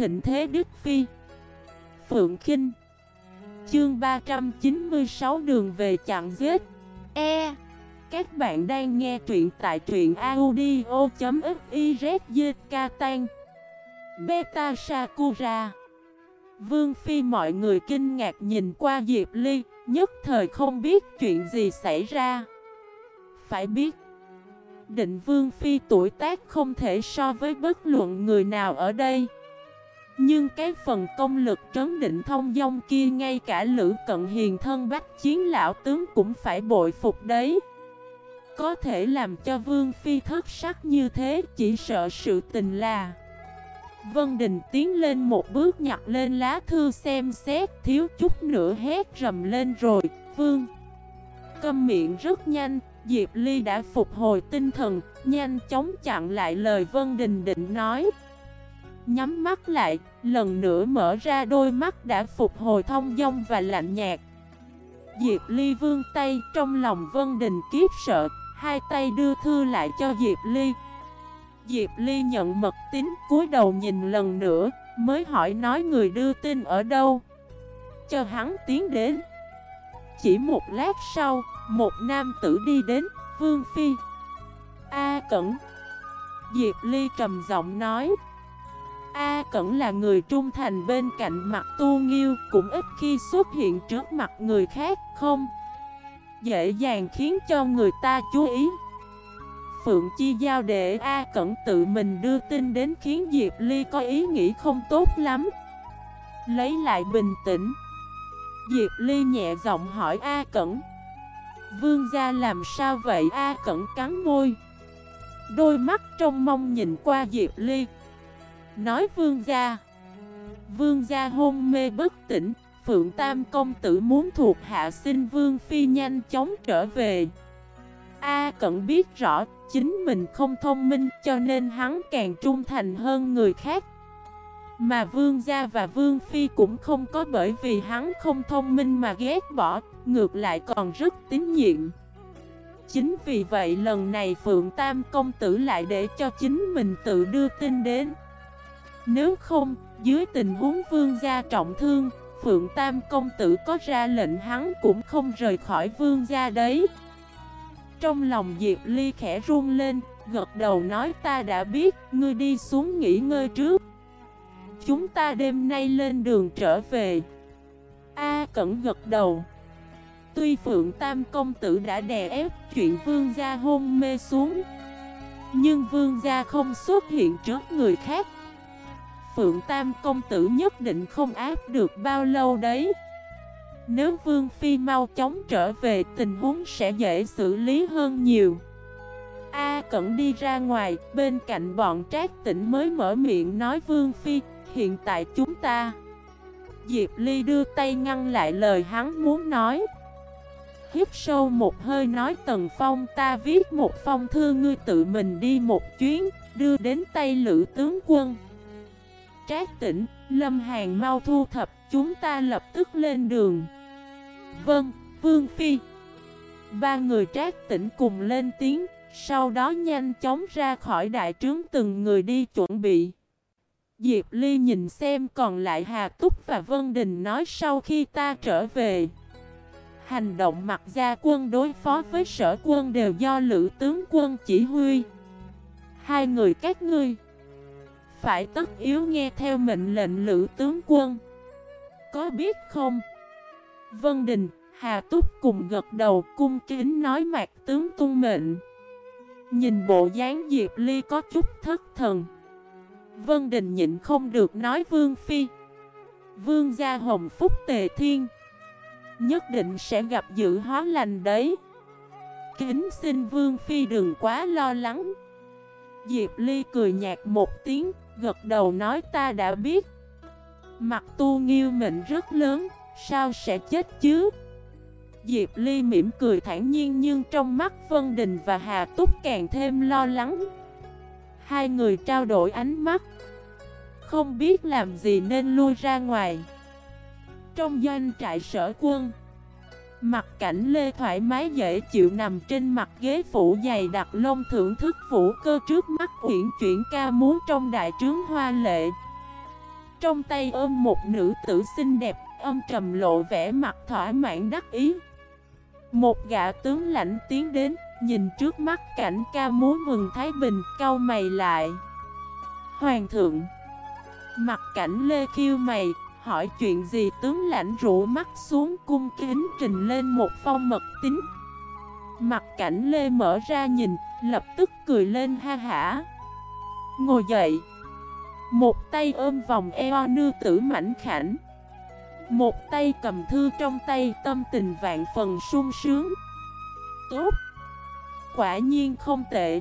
thịnh thế Đức Phi. Phượng Kinh. Chương 396 đường về chặn giết. E. Các bạn đang nghe truyện tại truyện audio.xyzk tan Beta Sakura. Vương Phi mọi người kinh ngạc nhìn qua Diệp Ly, Nhất thời không biết chuyện gì xảy ra. Phải biết, Định Vương Phi tuổi tác không thể so với bất luận người nào ở đây. Nhưng cái phần công lực trấn định thông dong kia ngay cả Lữ Cận Hiền thân bách chiến lão tướng cũng phải bội phục đấy. Có thể làm cho Vương Phi thất sắc như thế, chỉ sợ sự tình là Vân Đình tiến lên một bước nhặt lên lá thư xem xét, Thiếu chút nữa hét rầm lên rồi, Vương, Câm miệng rất nhanh. Diệp Ly đã phục hồi tinh thần, Nhanh chóng chặn lại lời Vân Đình định nói. Nhắm mắt lại, Lần nữa mở ra đôi mắt đã phục hồi thông dong và lạnh nhạt. Diệp Ly vương tay Trong lòng Vân Đình kiếp sợ, Hai tay đưa thư lại cho Diệp Ly. Diệp Ly nhận mật tín, cúi đầu nhìn lần nữa, Mới hỏi nói người đưa tin ở đâu? Cho hắn tiến đến. Chỉ một lát sau, Một nam tử đi đến, Vương Phi. A Cẩn. Diệp Ly trầm giọng nói. A Cẩn là người trung thành bên cạnh mặt tu nghiêu, Cũng ít khi xuất hiện trước mặt người khác, không? Dễ dàng khiến cho người ta chú ý. Phượng Chi giao để A Cẩn tự mình đưa tin đến khiến Diệp Ly có ý nghĩ không tốt lắm. Lấy lại bình tĩnh. Diệp Ly nhẹ giọng hỏi A Cẩn, Vương gia làm sao vậy? A Cẩn cắn môi. Đôi mắt trong mong nhìn qua Diệp Ly. Nói vương gia Vương gia hôn mê bất tỉnh Phượng Tam công tử muốn thuộc hạ xin Vương Phi nhanh chóng trở về A cận biết rõ chính mình không thông minh cho nên hắn càng trung thành hơn người khác. Mà Vương Gia và Vương Phi cũng không có bởi vì hắn không thông minh mà ghét bỏ, ngược lại còn rất tín nhiệm. Chính vì vậy lần này Phượng Tam Công Tử lại để cho chính mình tự đưa tin đến. Nếu không, dưới tình huống Vương Gia trọng thương, Phượng Tam Công Tử có ra lệnh hắn cũng không rời khỏi Vương Gia đấy. Trong lòng Diệp Ly khẽ run lên, gật đầu nói ta đã biết, ngươi đi xuống nghỉ ngơi trước. Chúng ta đêm nay lên đường trở về. A Cẩn gật đầu. Tuy Phượng Tam Công Tử đã đè ép chuyện Vương Gia hôn mê xuống Nhưng Vương Gia không xuất hiện trước người khác Phượng Tam Công Tử nhất định không áp được bao lâu đấy. Nếu Vương Phi mau chóng trở về tình huống sẽ dễ xử lý hơn nhiều. A Cẩn đi ra ngoài, bên cạnh bọn trác tỉnh mới mở miệng nói Vương Phi, hiện tại chúng ta Diệp Ly đưa tay ngăn lại lời hắn muốn nói. Hít sâu một hơi nói Tần Phong ta viết một phong thư ngươi tự mình đi một chuyến, đưa đến tay lữ tướng quân. Trác tỉnh, Lâm Hàn mau thu thập, chúng ta lập tức lên đường. Vâng, Vương Phi. Ba người trác tỉnh cùng lên tiếng Sau đó nhanh chóng ra khỏi đại trướng từng người đi chuẩn bị. Diệp Ly nhìn xem còn lại Hà Túc và Vân Đình nói sau khi ta trở về. Hành động mặt gia quân đối phó với sở quân đều do lữ tướng quân chỉ huy. Hai người các ngươi phải tất yếu nghe theo mệnh lệnh lữ tướng quân Có biết không? Vân Đình, Hà Túc cùng gật đầu cung kính nói mạc tướng tung mệnh. Nhìn bộ dáng Diệp Ly có chút thất thần. Vân Đình nhịn không được nói Vương Phi. Vương gia hồng phúc tề thiên. Nhất định sẽ gặp dự hóa lành đấy. Kính xin Vương Phi đừng quá lo lắng. Diệp Ly cười nhạt một tiếng, gật đầu nói ta đã biết. Mặt tu nghiêu mệnh rất lớn, Sao sẽ chết chứ? Diệp Ly mỉm cười thản nhiên nhưng trong mắt Vân Đình và Hà Túc càng thêm lo lắng. Hai người trao đổi ánh mắt. Không biết làm gì nên lui ra ngoài. Trong doanh trại sở quân, mặt cảnh Lê thoải mái dễ chịu nằm trên mặt ghế phủ dày đặc lông thưởng thức vũ cơ trước mắt uyển chuyển ca múa trong đại trướng hoa lệ. Trong tay ôm một nữ tử xinh đẹp, Âm trầm lộ vẻ mặt thỏa mãn đắc ý Một gã tướng lãnh tiến đến, Nhìn trước mắt cảnh ca múa mừng Thái Bình, cau mày lại Hoàng thượng, Mặt cảnh lê khiêu mày Hỏi chuyện gì? Tướng lãnh rũ mắt xuống cung kính trình lên một phong mật tính Mặt cảnh lê mở ra nhìn, Lập tức cười lên ha hả. Ngồi dậy. Một tay ôm vòng eo nư tử mảnh khảnh. Một tay cầm thư trong tay, tâm tình vạn phần sung sướng. Tốt. Quả nhiên không tệ.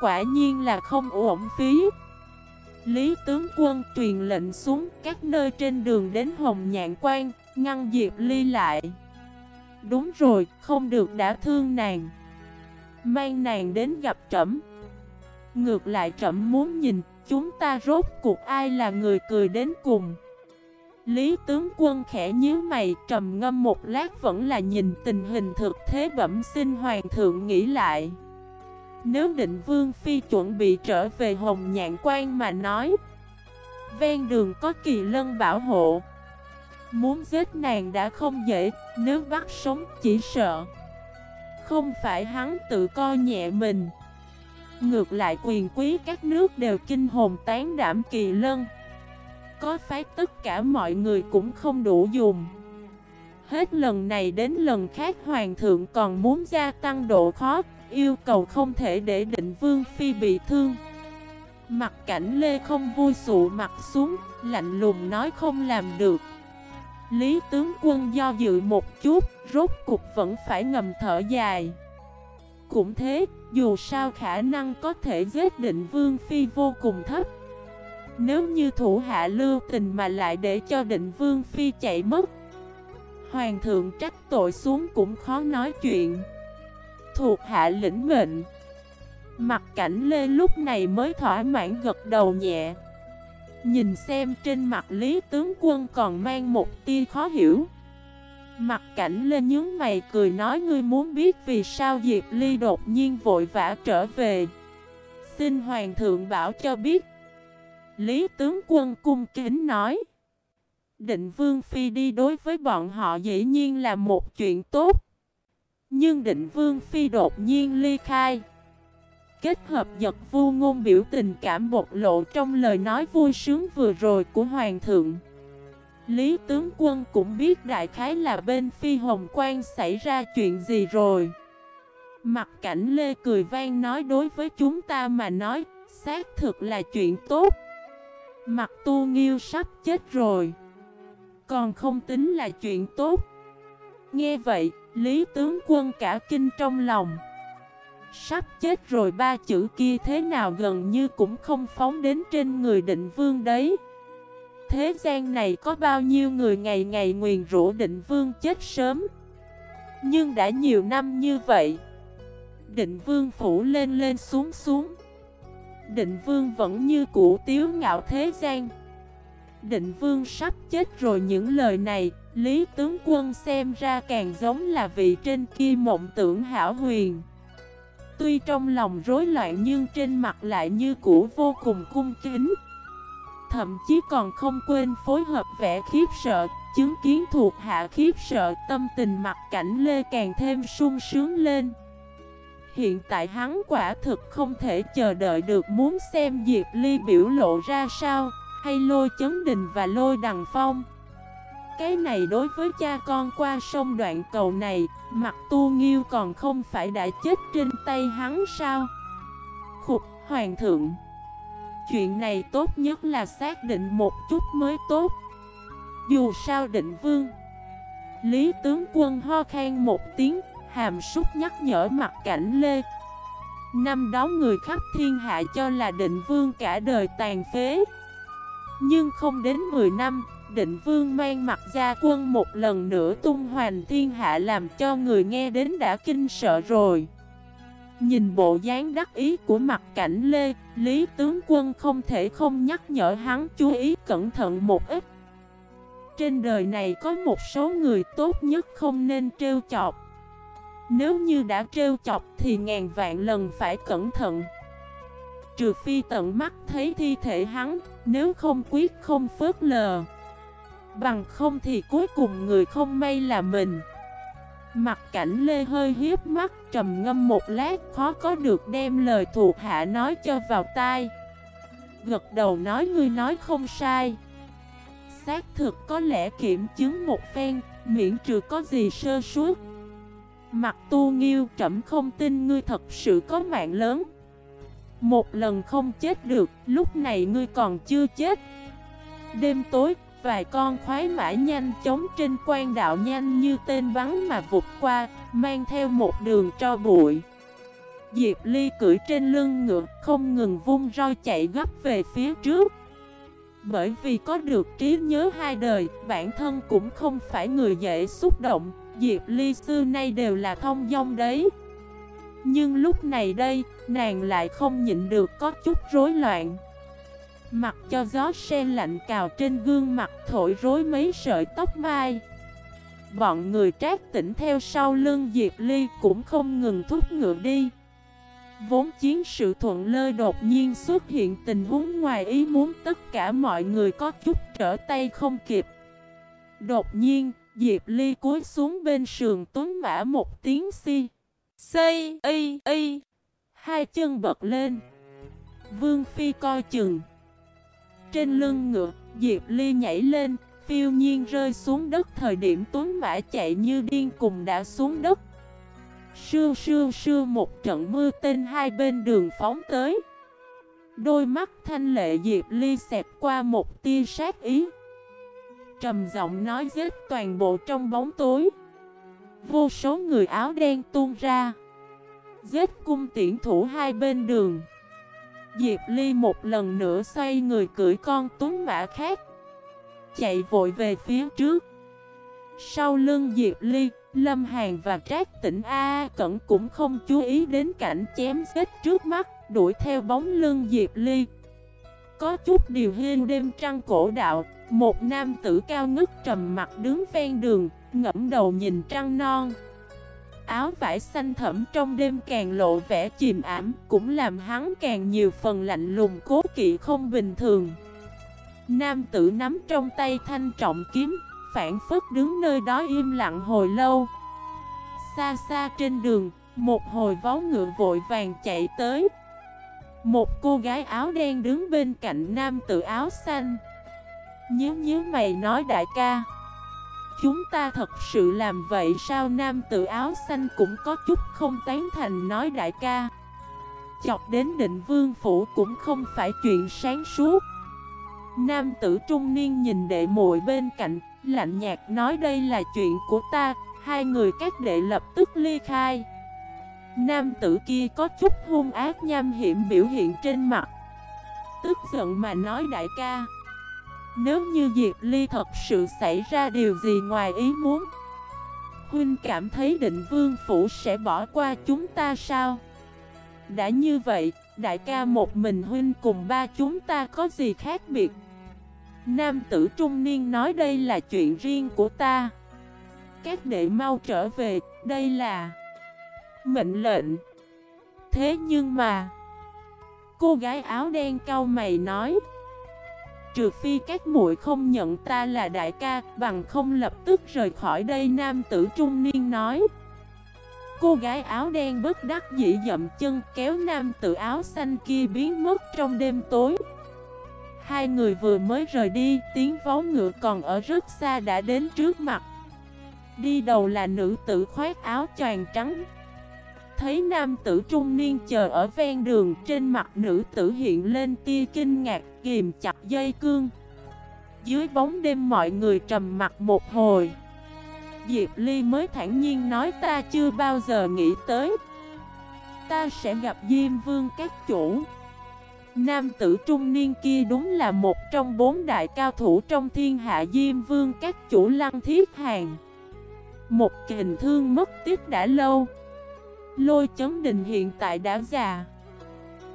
Quả nhiên là không uổng phí. Lý tướng quân truyền lệnh xuống các nơi trên đường đến Hồng Nhạn Quan Ngăn Diệp Ly lại. Đúng rồi, không được đã thương nàng. Mang nàng đến gặp trẫm. Ngược lại trẫm muốn nhìn Chúng ta rốt cuộc ai là người cười đến cùng. Lý tướng quân khẽ nhíu mày trầm ngâm một lát vẫn là nhìn tình hình thực thế bẩm xin hoàng thượng nghĩ lại. Nếu định vương phi chuẩn bị trở về hồng nhạn quan mà nói, Ven đường có kỳ lân bảo hộ. Muốn giết nàng đã không dễ, Nếu bắt sống chỉ sợ. Không phải hắn tự co nhẹ mình. Ngược lại quyền quý các nước đều kinh hồn tán đảm kỳ lân. Có phái tất cả mọi người cũng không đủ dùng. Hết lần này đến lần khác hoàng thượng còn muốn gia tăng độ khó Yêu cầu không thể để định vương phi bị thương. Mặt cảnh Lê không vui sụ mặt xuống Lạnh lùng nói không làm được. Lý tướng quân do dự một chút Rốt cục vẫn phải ngầm thở dài. Cũng thế, dù sao khả năng có thể giết định vương phi vô cùng thấp. Nếu như thủ hạ lưu tình mà lại để cho định vương phi chạy mất Hoàng thượng trách tội xuống cũng khó nói chuyện. Thuộc hạ lĩnh mệnh. Mặt cảnh lê lúc này mới thỏa mãn gật đầu nhẹ. Nhìn xem trên mặt Lý tướng quân còn mang một tia khó hiểu. Mặt cảnh lê nhướng mày cười nói, ngươi muốn biết vì sao Diệp Ly đột nhiên vội vã trở về? Xin Hoàng thượng bảo cho biết. Lý tướng quân cung kính nói, Định Vương Phi đi đối với bọn họ dĩ nhiên là một chuyện tốt. Nhưng định Vương Phi đột nhiên ly khai. Kết hợp giật vu ngôn biểu tình cảm bộc lộ trong lời nói vui sướng vừa rồi của Hoàng thượng. Lý tướng quân cũng biết đại khái là bên phi hồng quan xảy ra chuyện gì rồi. Mặt cảnh Lê cười vang nói đối với chúng ta mà nói Xác thực là chuyện tốt. Mặt tu nghiêu sắp chết rồi. Còn không tính là chuyện tốt. Nghe vậy, Lý tướng quân cả kinh trong lòng. Sắp chết rồi ba chữ kia thế nào gần như cũng không phóng đến trên người định vương đấy. Thế gian này có bao nhiêu người ngày ngày nguyền rủa định vương chết sớm? Nhưng đã nhiều năm như vậy, Định vương phủ lên lên xuống xuống. Định vương vẫn như cũ tiếu ngạo thế gian. Định vương sắp chết rồi những lời này Lý tướng quân xem ra càng giống là vị trên kia mộng tưởng hảo huyền. Tuy trong lòng rối loạn nhưng trên mặt lại như cũ vô cùng cung kính. Thậm chí còn không quên phối hợp vẻ khiếp sợ, Chứng kiến thuộc hạ khiếp sợ, tâm tình mặt cảnh Lê càng thêm sung sướng lên. Hiện tại hắn quả thực không thể chờ đợi được muốn xem Diệp Ly biểu lộ ra sao, Hay lôi chấn đình và lôi đằng phong cái này đối với cha con qua sông đoạn cầu này, Mặt tu nghiêu còn không phải đã chết trên tay hắn sao? Khục, hoàng thượng. Chuyện này tốt nhất là xác định một chút mới tốt. Dù sao định vương, Lý tướng quân ho khan một tiếng, Hàm súc nhắc nhở mặt cảnh lê. Năm đó người khắp thiên hạ cho là định vương cả đời tàn phế. Nhưng không đến 10 năm định vương mang mặt gia quân một lần nữa tung hoành thiên hạ làm cho người nghe đến đã kinh sợ rồi. Nhìn bộ dáng đắc ý của mặt cảnh Lê, Lý tướng quân không thể không nhắc nhở hắn chú ý cẩn thận một ít. Trên đời này có một số người tốt nhất không nên trêu chọc. Nếu như đã trêu chọc thì ngàn vạn lần phải cẩn thận. Trừ phi tận mắt thấy thi thể hắn Nếu không quyết không phớt lờ Bằng không thì cuối cùng người không may là mình. Mặt cảnh Lê hơi hiếp mắt, trầm ngâm một lát, khó có được đem lời thuộc hạ nói cho vào tai. Gật đầu nói, ngươi nói không sai. Xác thực có lẽ kiểm chứng một phen, Miễn trừ có gì sơ suất. Mặt tu nghiêu trẫm không tin ngươi thật sự có mạng lớn. Một lần không chết được, Lúc này ngươi còn chưa chết. Đêm tối Vài con khoái mã nhanh chóng trên quan đạo nhanh như tên bắn mà vụt qua, Mang theo một đường cho bụi. Diệp Ly cưỡi trên lưng ngựa, Không ngừng vung roi chạy gấp về phía trước. Bởi vì có được trí nhớ hai đời, Bản thân cũng không phải người dễ xúc động, Diệp Ly xưa nay đều là thông dong đấy. Nhưng lúc này đây, Nàng lại không nhịn được có chút rối loạn. Mặc cho gió sen lạnh cào trên gương mặt thổi rối mấy sợi tóc mai. Bọn người trác tỉnh theo sau lưng Diệp Ly cũng không ngừng thúc ngựa đi. Vốn chiến sự thuận lợi đột nhiên xuất hiện tình huống ngoài ý muốn tất cả mọi người có chút trở tay không kịp. Đột nhiên, Diệp Ly cúi xuống bên sườn tuấn mã một tiếng si Xây, y, y. Hai chân bật lên. Vương Phi coi chừng trên lưng ngựa, Diệp Ly nhảy lên, phiêu nhiên rơi xuống đất thời điểm tuấn mã chạy như điên cùng đã xuống đất. Sưu sưu sưu một trận mưa tên hai bên đường phóng tới. Đôi mắt thanh lệ Diệp Ly xẹp qua một tia sát ý. Trầm giọng nói giết toàn bộ trong bóng tối. Vô số người áo đen tuôn ra. Giết cung tiễn thủ hai bên đường. Diệp Ly một lần nữa xoay người cưỡi con tuấn mã khác. Chạy vội về phía trước. Sau lưng Diệp Ly, Lâm Hàn và Trác tỉnh A Cẩn cũng không chú ý đến cảnh chém xếp trước mắt Đuổi theo bóng lưng Diệp Ly. Có chút điều hiên đêm trăng cổ đạo Một nam tử cao ngất trầm mặt đứng ven đường Ngẫm đầu nhìn trăng non áo vải xanh thẫm trong đêm càng lộ vẻ chìm ảm, Cũng làm hắn càng nhiều phần lạnh lùng cố kỵ không bình thường. Nam tử nắm trong tay thanh trọng kiếm Phản phất đứng nơi đó im lặng hồi lâu. Xa xa trên đường, Một hồi vó ngựa vội vàng chạy tới. Một cô gái áo đen đứng bên cạnh nam tử áo xanh. Nhớ nhớ mày nói đại ca. Chúng ta thật sự làm vậy sao nam tự áo xanh cũng có chút không tán thành nói đại ca. Chọc đến định vương phủ cũng không phải chuyện sáng suốt. Nam tử trung niên nhìn đệ muội bên cạnh, Lạnh nhạt nói đây là chuyện của ta, Hai người các đệ lập tức ly khai. Nam tử kia có chút hung ác nham hiểm biểu hiện trên mặt. Tức giận mà nói đại ca nếu như Diệp Ly thật sự xảy ra điều gì ngoài ý muốn Huynh cảm thấy định vương phủ sẽ bỏ qua chúng ta sao? Đã như vậy, đại ca một mình Huynh cùng ba chúng ta có gì khác biệt? Nam tử trung niên nói đây là chuyện riêng của ta. Các đệ mau trở về, đây là Mệnh lệnh. Thế nhưng mà Cô gái áo đen cau mày nói Trừ phi các muội không nhận ta là đại ca Bằng không lập tức rời khỏi đây Nam tử trung niên nói. Cô gái áo đen bất đắc dĩ dậm chân kéo nam tử áo xanh kia biến mất trong đêm tối. Hai người vừa mới rời đi, tiếng vó ngựa còn ở rất xa đã đến trước mặt. Đi đầu là nữ tử khoác áo choàng trắng. Thấy nam tử trung niên chờ ở ven đường, Trên mặt nữ tử hiện lên tia kinh ngạc, kìm chặt dây cương. Dưới bóng đêm mọi người trầm mặt một hồi. Diệp Ly mới thản nhiên nói, ta chưa bao giờ nghĩ tới. Ta sẽ gặp Diêm Vương các chủ. Nam tử trung niên kia đúng là một trong bốn đại cao thủ trong thiên hạ Diêm Vương các chủ lăng thiết hàng. Một kình thương mất tiếc đã lâu. Lôi chấn đình hiện tại đã già.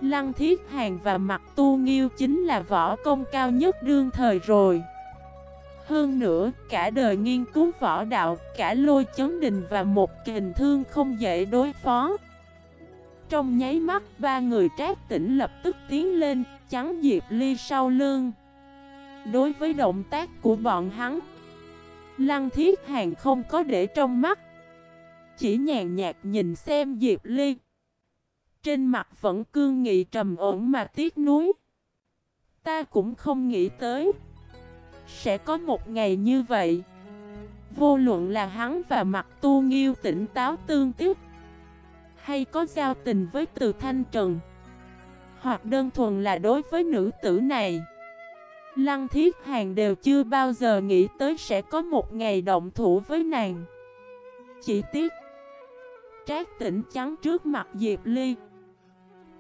Lăng thiết hàng và mặt tu nghiêu chính là võ công cao nhất đương thời rồi. Hơn nữa, cả đời nghiên cứu võ đạo, cả lôi chấn đình và một kình thương không dễ đối phó. Trong nháy mắt ba người trác tỉnh lập tức tiến lên Chắn Diệp Ly sau lưng. Đối với động tác của bọn hắn Lăng thiết hàng không có để trong mắt. Chỉ nhàn nhạt nhìn xem Diệp Ly. Trên mặt vẫn cương nghị trầm ổn mà tiếc nuối. Ta cũng không nghĩ tới. Sẽ có một ngày như vậy. Vô luận là hắn và mặt tu nghiêu tỉnh táo tương tiếp, Hay có giao tình với từ thanh trần, Hoặc đơn thuần là đối với nữ tử này, Lăng thiết hàng đều chưa bao giờ nghĩ tới sẽ có một ngày động thủ với nàng. Chỉ tiếc Trác tỉnh trắng trước mặt Diệp Ly.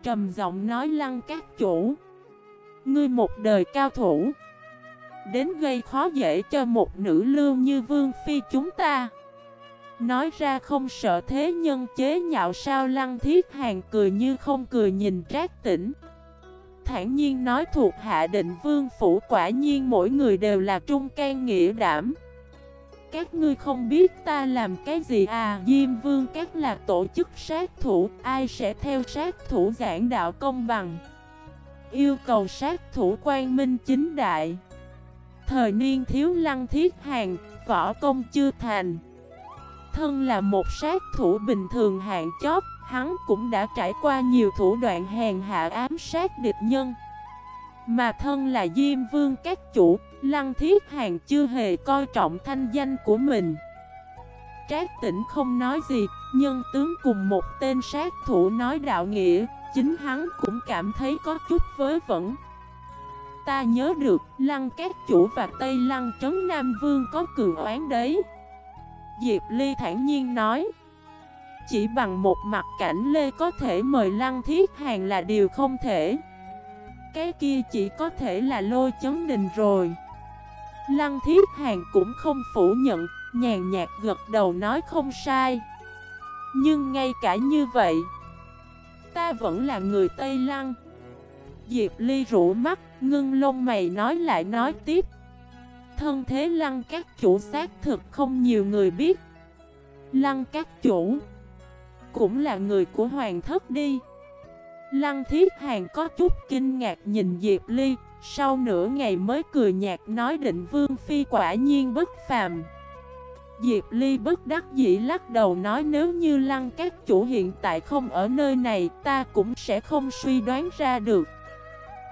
Trầm giọng nói lăng các chủ. Ngươi một đời cao thủ. Đến gây khó dễ cho một nữ lưu như Vương Phi chúng ta. Nói ra không sợ thế nhân chế nhạo sao lăng thiết hàng cười như không cười nhìn trác tỉnh. Thản nhiên nói thuộc hạ định vương phủ quả nhiên mỗi người đều là trung can nghĩa đảm. Các ngươi không biết ta làm cái gì à? Diêm vương các là tổ chức sát thủ Ai sẽ theo sát thủ giảng đạo công bằng? Yêu cầu sát thủ quan minh chính đại. Thời niên thiếu lăng thiết hàng Võ công chưa thành. Thân là một sát thủ bình thường hạng chóp, Hắn cũng đã trải qua nhiều thủ đoạn hèn hạ ám sát địch nhân. Mà thân là Diêm Vương các chủ Lăng Thiết Hàng chưa hề coi trọng thanh danh của mình. Trác tỉnh không nói gì Nhân tướng cùng một tên sát thủ nói đạo nghĩa, Chính hắn cũng cảm thấy có chút vớ vẩn. Ta nhớ được, Lăng các chủ và Tây Lăng Trấn Nam Vương có cường oán đấy. Diệp Ly thản nhiên nói, chỉ bằng một mặt cảnh Lê có thể mời Lăng Thiết Hàng là điều không thể. Cái kia chỉ có thể là lôi chấn đình rồi. Lăng Thiết Hàng cũng không phủ nhận, Nhàn nhạt gật đầu nói không sai. Nhưng ngay cả như vậy, Ta vẫn là người Tây Lăng. Diệp Ly rủ mắt, Ngưng lông mày nói lại nói tiếp. Thân thế lăng các chủ xác thực không nhiều người biết. Lăng các chủ cũng là người của hoàng thất đi. Lăng thiết hàng có chút kinh ngạc nhìn Diệp Ly. Sau nửa ngày mới cười nhạt nói định vương phi quả nhiên bất phàm. Diệp Ly bất đắc dĩ lắc đầu nói nếu như lăng các chủ hiện tại không ở nơi này, ta cũng sẽ không suy đoán ra được.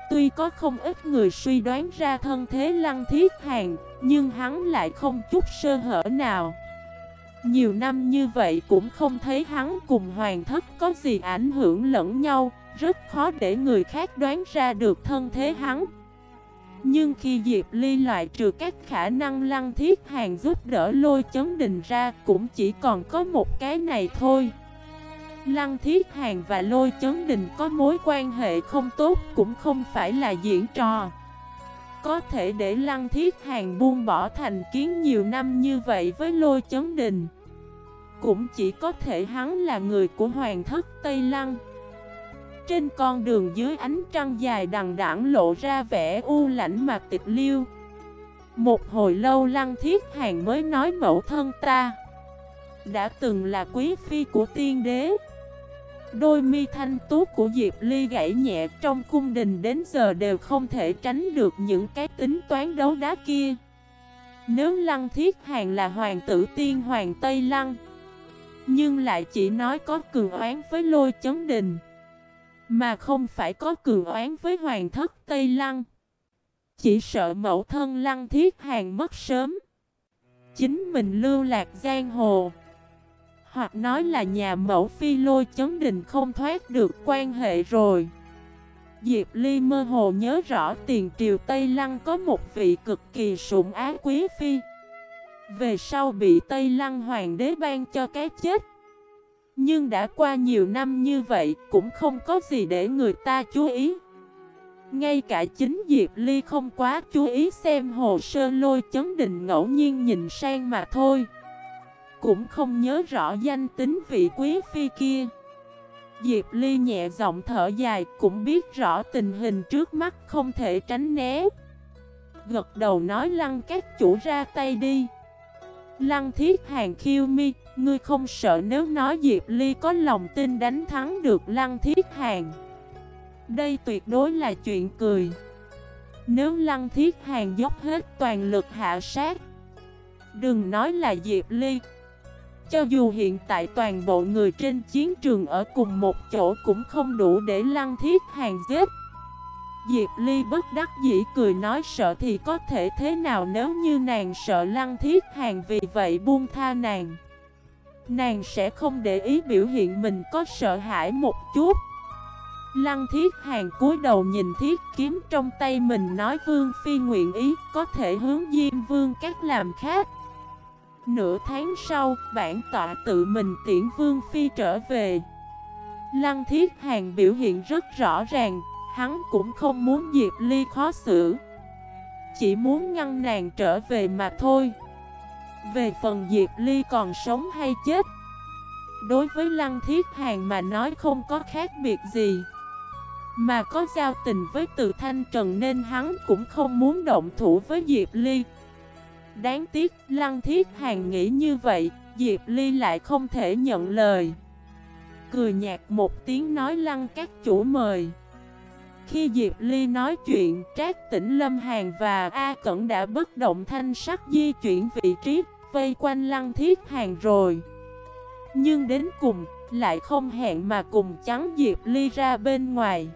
Tuy có không ít người suy đoán ra thân thế lăng thiết hàng, Nhưng hắn lại không chút sơ hở nào. Nhiều năm như vậy cũng không thấy hắn cùng hoàng thất có gì ảnh hưởng lẫn nhau, Rất khó để người khác đoán ra được thân thế hắn. Nhưng khi Diệp Ly loại trừ các khả năng lăng thiết hàng giúp đỡ lôi chấn đình ra, Cũng chỉ còn có một cái này thôi. Lăng thiết hàng và lôi chấn đình có mối quan hệ không tốt Cũng không phải là diễn trò. Có thể để lăng thiết hàng buông bỏ thành kiến nhiều năm như vậy với lôi chấn đình, Cũng chỉ có thể hắn là người của hoàng thất Tây Lăng. Trên con đường dưới ánh trăng dài đằng đẵng lộ ra vẻ u lãnh mà tịch liêu Một hồi lâu lăng thiết hàng mới nói mẫu thân ta Đã từng là quý phi của tiên đế Đôi mi thanh tú của Diệp Ly gãy nhẹ trong cung đình đến giờ đều không thể tránh được những cái tính toán đấu đá kia. Nếu Lăng Thiết Hàng là hoàng tử tiên hoàng Tây Lăng, nhưng lại chỉ nói có cường oán với lôi chấn đình, mà không phải có cường oán với hoàng thất Tây Lăng. Chỉ sợ mẫu thân Lăng Thiết Hàng mất sớm. Chính mình lưu lạc giang hồ. Hoặc nói là nhà mẫu phi lôi chấn đình không thoát được quan hệ rồi Diệp Ly mơ hồ nhớ rõ tiền triều Tây Lăng có một vị cực kỳ sủng ái quý phi Về sau bị Tây Lăng hoàng đế ban cho cái chết nhưng đã qua nhiều năm như vậy, cũng không có gì để người ta chú ý. Ngay cả chính Diệp Ly không quá chú ý xem hồ sơ lôi chấn định ngẫu nhiên nhìn sang mà thôi. Cũng không nhớ rõ danh tính vị quý phi kia. Diệp Ly nhẹ giọng thở dài, Cũng biết rõ tình hình trước mắt không thể tránh né. Gật đầu nói lăng các chủ ra tay đi. Lăng thiết hàng khiêu mi, Ngươi không sợ nếu nói Diệp Ly có lòng tin đánh thắng được Lăng Thiết Hàng? Đây tuyệt đối là chuyện cười. Nếu Lăng Thiết Hàng dốc hết toàn lực hạ sát, Đừng nói là Diệp Ly, Cho dù hiện tại toàn bộ người trên chiến trường ở cùng một chỗ cũng không đủ để Lăng Thiết Hàng giết. Diệp Ly bất đắc dĩ cười nói sợ thì có thể thế nào nếu như nàng sợ Lăng Thiết Hàng vì vậy buông tha nàng? Nàng sẽ không để ý biểu hiện mình có sợ hãi một chút. Lăng thiết hàng cúi đầu nhìn thiết kiếm trong tay mình nói vương phi nguyện ý có thể hướng diêm vương các làm khác. Nửa tháng sau, bản tọa tự mình tiễn vương phi trở về. Lăng thiết hàng biểu hiện rất rõ ràng, hắn cũng không muốn Diệp Ly khó xử. Chỉ muốn ngăn nàng trở về mà thôi. Về phần Diệp Ly còn sống hay chết, Đối với Lăng Thiết Hàng mà nói không có khác biệt gì. Mà có giao tình với Từ Thanh Trần nên hắn cũng không muốn động thủ với Diệp Ly. Đáng tiếc, Lăng Thiết Hàng nghĩ như vậy, Diệp Ly lại không thể nhận lời. Cười nhạt một tiếng nói Lăng các chủ mời khi Diệp Ly nói chuyện, Trác Tĩnh Lâm Hàn và A Cẩn đã bất động thanh sắc di chuyển vị trí vây quanh lăng thiết Hàn rồi. Nhưng đến cùng lại không hẹn mà cùng chắn Diệp Ly ra bên ngoài.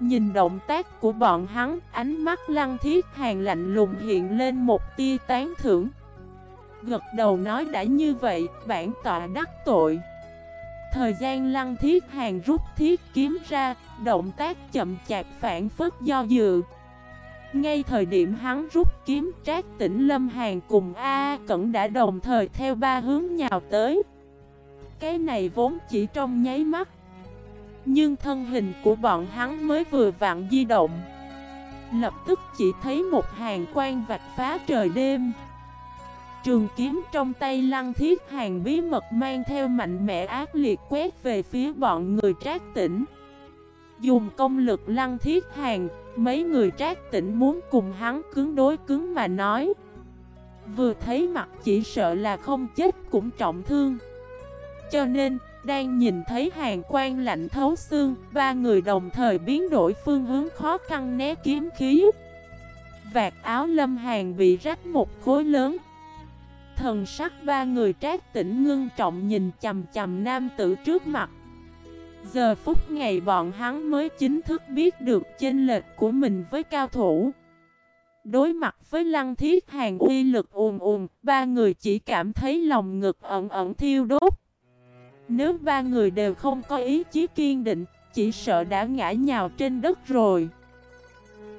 Nhìn động tác của bọn hắn Ánh mắt lăng thiết Hàn lạnh lùng hiện lên một tia tán thưởng. Gật đầu nói đã như vậy Bản tọa đắc tội. Thời gian lăng thiết hàng rút thiết kiếm ra, Động tác chậm chạp phản phất do dự. Ngay thời điểm hắn rút kiếm, trác tỉnh Lâm Hàn cùng A Cẩn đã đồng thời theo ba hướng nhào tới. Cái này vốn chỉ trong nháy mắt, Nhưng thân hình của bọn hắn mới vừa vặn di động. Lập tức chỉ thấy một hàng quan vạch phá trời đêm. Trường kiếm trong tay lăng thiết hàng bí mật mang theo mạnh mẽ ác liệt quét về phía bọn người trác tỉnh Dùng công lực lăng thiết hàng Mấy người trác tỉnh muốn cùng hắn cứng đối cứng mà nói. Vừa thấy mặt chỉ sợ là không chết cũng trọng thương. Cho nên, đang nhìn thấy hàng quan lạnh thấu xương Ba người đồng thời biến đổi phương hướng khó khăn né kiếm khí. Vạt áo lâm hàng bị rách một khối lớn Thần sắc ba người trác tỉnh ngưng trọng nhìn chầm chầm nam tử trước mặt Giờ phút ngày bọn hắn mới chính thức biết được chênh lệch của mình với cao thủ. Đối mặt với lăng thiết hàng uy lực ùn ùn, ba người chỉ cảm thấy lòng ngực ẩn ẩn thiêu đốt. Nếu ba người đều không có ý chí kiên định, chỉ sợ đã ngã nhào trên đất rồi.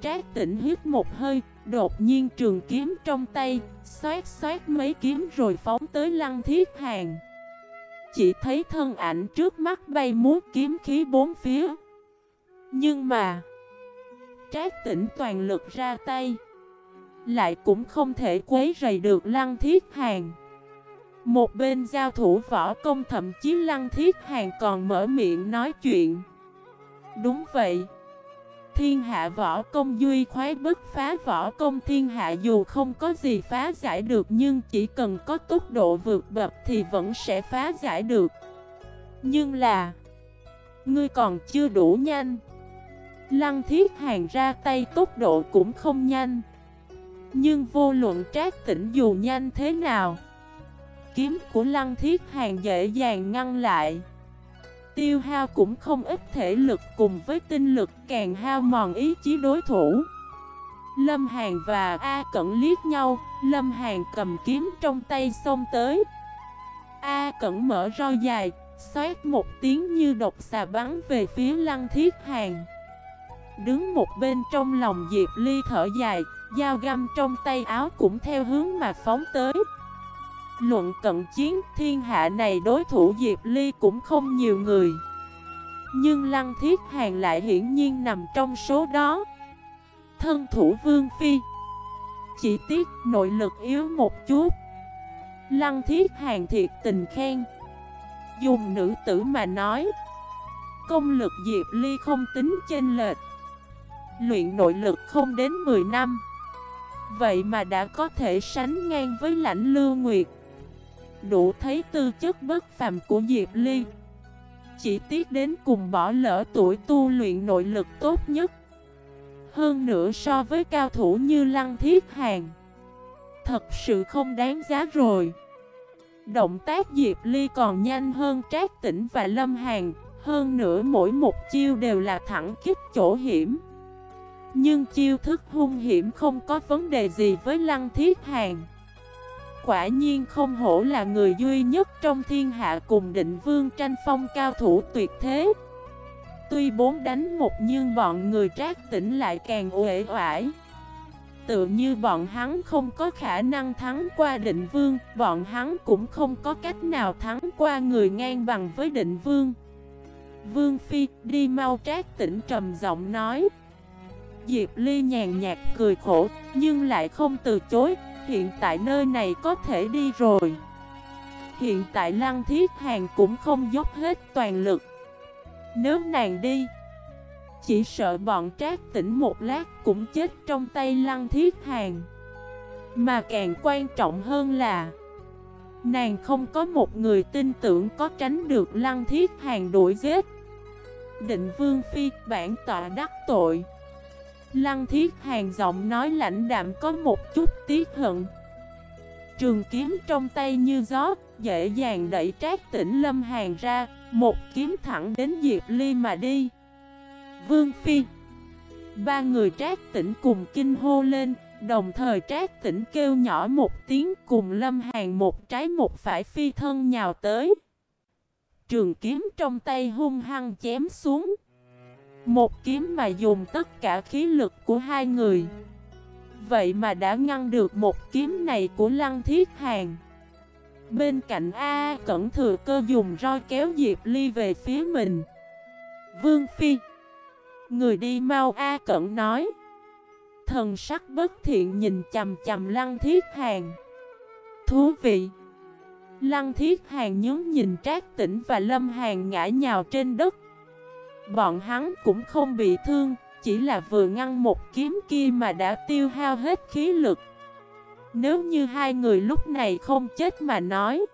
Trác tỉnh hít một hơi, đột nhiên trường kiếm trong tay, xoát xoát mấy kiếm rồi phóng tới lăng thiết hàng. Chỉ thấy thân ảnh trước mắt bay múa kiếm khí bốn phía. Nhưng mà Trác tỉnh toàn lực ra tay Lại cũng không thể quấy rầy được lăng thiết hàng. Một bên giao thủ võ công thậm chí lăng thiết hàng còn mở miệng nói chuyện. Đúng vậy. Thiên hạ võ công duy khoái bức phá võ công thiên hạ dù không có gì phá giải được nhưng chỉ cần có tốc độ vượt bậc thì vẫn sẽ phá giải được. Nhưng là, Ngươi còn chưa đủ nhanh. Lăng thiết hàng ra tay tốc độ cũng không nhanh. Nhưng vô luận trác tỉnh dù nhanh thế nào, Kiếm của lăng thiết hàng dễ dàng ngăn lại. Tiêu hao cũng không ít thể lực cùng với tinh lực càng hao mòn ý chí đối thủ. Lâm Hàn và A Cẩn liếc nhau, Lâm Hàn cầm kiếm trong tay xông tới. A Cẩn mở roi dài Xoát một tiếng như độc xà bắn về phía lăng thiết hàng Đứng một bên trong lòng Diệp Ly thở dài, Dao găm trong tay áo cũng theo hướng mà phóng tới. Luận cận chiến, thiên hạ này đối thủ Diệp Ly cũng không nhiều người. Nhưng Lăng Thiết Hàng lại hiển nhiên nằm trong số đó. Thân thủ Vương Phi. Chỉ tiếc nội lực yếu một chút. Lăng Thiết Hàng thiệt tình khen. Dùng nữ tử mà nói, Công lực Diệp Ly không tính chênh lệch. Luyện nội lực không đến 10 năm. Vậy mà đã có thể sánh ngang với lãnh lưu nguyệt. Đủ thấy tư chất bất phàm của Diệp Ly. Chỉ tiếc đến cùng bỏ lỡ tuổi tu luyện nội lực tốt nhất. Hơn nữa so với cao thủ như Lăng Thiết Hàng, Thật sự không đáng giá rồi. Động tác Diệp Ly còn nhanh hơn Trác Tĩnh và Lâm Hàn, Hơn nữa mỗi một chiêu đều là thẳng kích chỗ hiểm. Nhưng chiêu thức hung hiểm không có vấn đề gì với Lăng Thiết Hàn Quả nhiên không hổ là người duy nhất trong thiên hạ cùng định vương tranh phong cao thủ tuyệt thế. Tuy bốn đánh một nhưng bọn người trác tỉnh lại càng uể oải. Tự như bọn hắn không có khả năng thắng qua định vương, Bọn hắn cũng không có cách nào thắng qua người ngang bằng với định vương. Vương Phi đi mau trác tỉnh trầm giọng nói. Diệp Ly nhàn nhạt cười khổ, Nhưng lại không từ chối. Hiện tại nơi này có thể đi rồi. Hiện tại Lăng Thiết Hàng cũng không dốc hết toàn lực. Nếu nàng đi, Chỉ sợ bọn trác tỉnh một lát cũng chết trong tay Lăng Thiết Hàng. Mà càng quan trọng hơn là, Nàng không có một người tin tưởng có tránh được Lăng Thiết Hàng đuổi giết. Định Vương Phi bản tọa đắc tội. Lăng thiết hàng giọng nói lãnh đạm có một chút tiếc hận. Trường kiếm trong tay như gió, Dễ dàng đẩy trác tỉnh lâm hàng ra, Một kiếm thẳng đến Diệp Ly mà đi. Vương Phi. Ba người trác tỉnh cùng kinh hô lên, Đồng thời trác tỉnh kêu nhỏ một tiếng cùng lâm hàng một trái một phải phi thân nhào tới. Trường kiếm trong tay hung hăng chém xuống một kiếm mà dùng tất cả khí lực của hai người. Vậy mà đã ngăn được một kiếm này của Lăng Thiết Hàng. Bên cạnh A Cẩn thừa cơ dùng roi kéo Diệp Ly về phía mình. Vương Phi, Người đi mau, A Cẩn nói. Thần sắc bất thiện nhìn chầm chầm Lăng Thiết Hàng. Thú vị. Lăng Thiết Hàng nhớ nhìn Trác Tĩnh và Lâm Hàng ngã nhào trên đất. Bọn hắn cũng không bị thương, chỉ là vừa ngăn một kiếm kia mà đã tiêu hao hết khí lực. Nếu như hai người lúc này không chết mà nói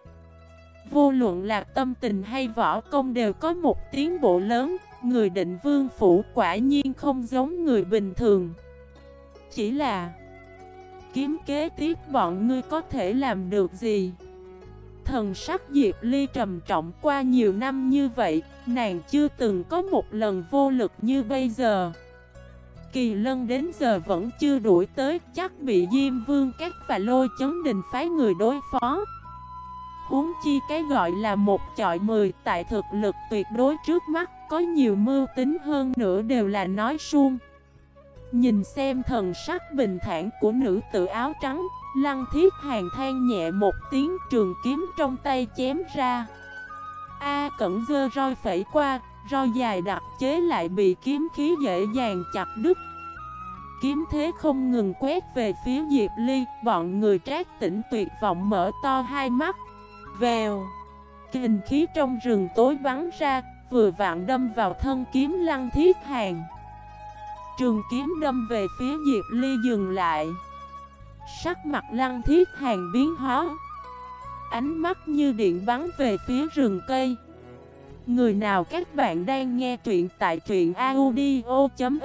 Vô luận là tâm tình hay võ công đều có một tiến bộ lớn Người định vương phủ quả nhiên không giống người bình thường Chỉ là Kiếm kế tiếp bọn ngươi có thể làm được gì Thần sắc Diệp Ly trầm trọng qua nhiều năm như vậy, nàng chưa từng có một lần vô lực như bây giờ. Kỳ lân đến giờ vẫn chưa đuổi tới, chắc bị Diêm Vương cát và lôi chấn đình phái người đối phó. Huống chi cái gọi là một chọi mười tại thực lực tuyệt đối trước mắt, có nhiều mưu tính hơn nữa đều là nói suông. Nhìn xem thần sắc bình thản của nữ tử áo trắng, Lăng thiết hàng than nhẹ một tiếng, trường kiếm trong tay chém ra. A cẩn dơ roi phẩy qua, Roi dài đặc chế lại bị kiếm khí dễ dàng chặt đứt. Kiếm thế không ngừng quét về phía Diệp Ly, Bọn người trác tỉnh tuyệt vọng mở to hai mắt. Vèo! Kinh khí trong rừng tối bắn ra, Vừa vạn đâm vào thân kiếm lăng thiết hàng Trường kiếm đâm về phía Diệp Ly dừng lại. Sắc mặt lăng thiết hàng biến hóa. Ánh mắt như điện bắn về phía rừng cây. Người nào các bạn đang nghe truyện tại truyện audio.fif